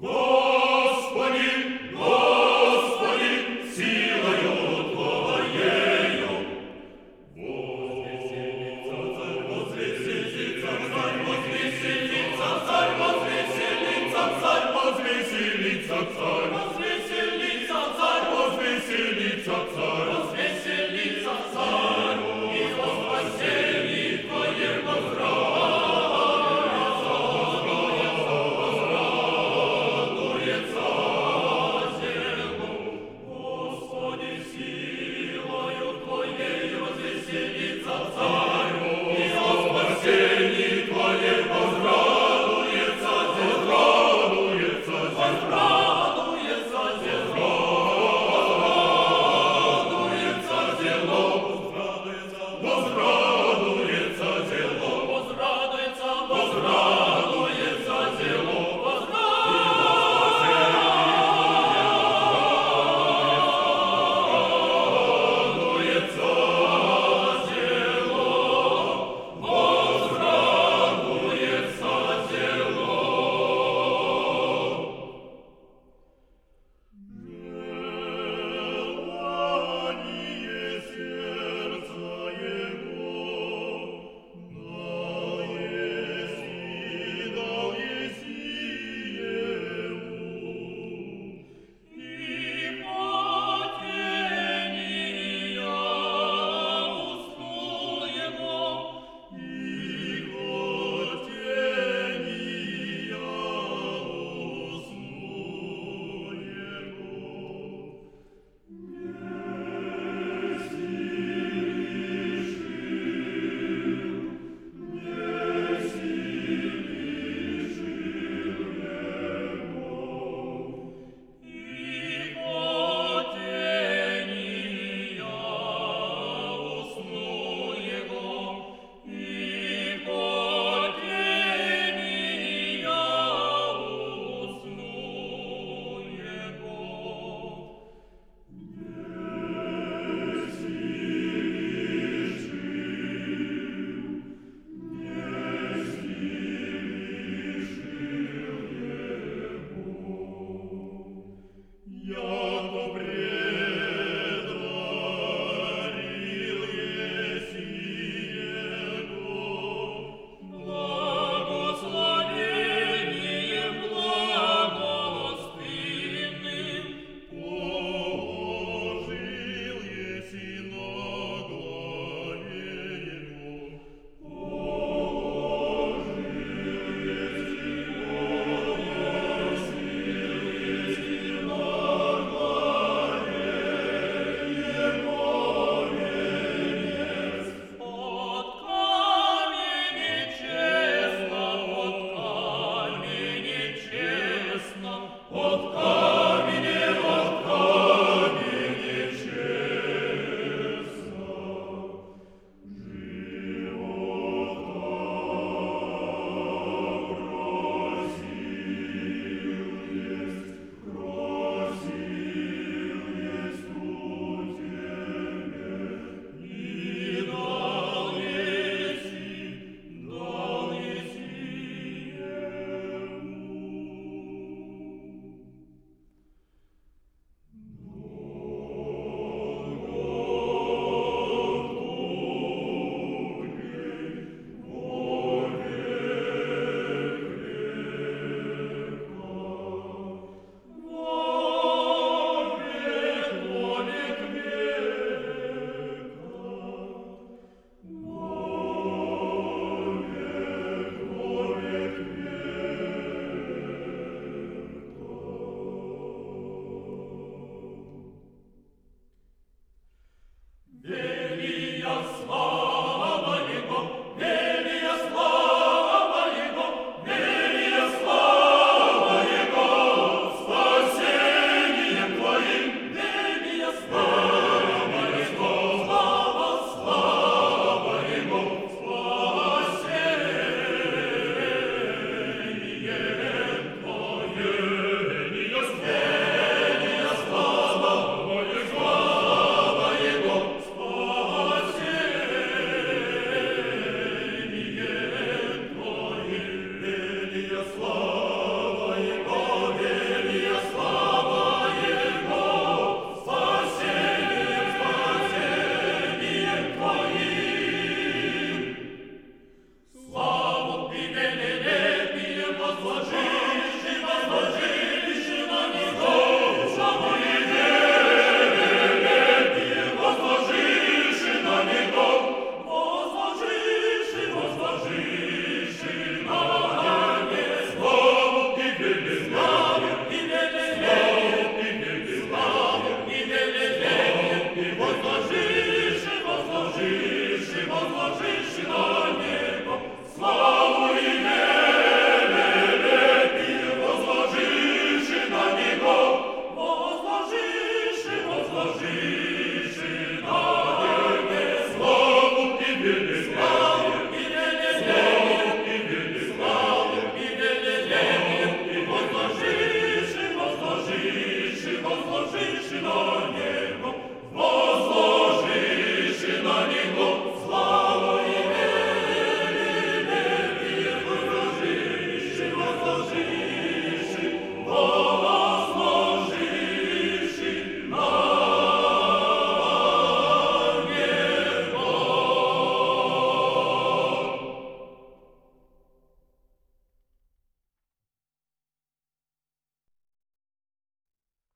Go!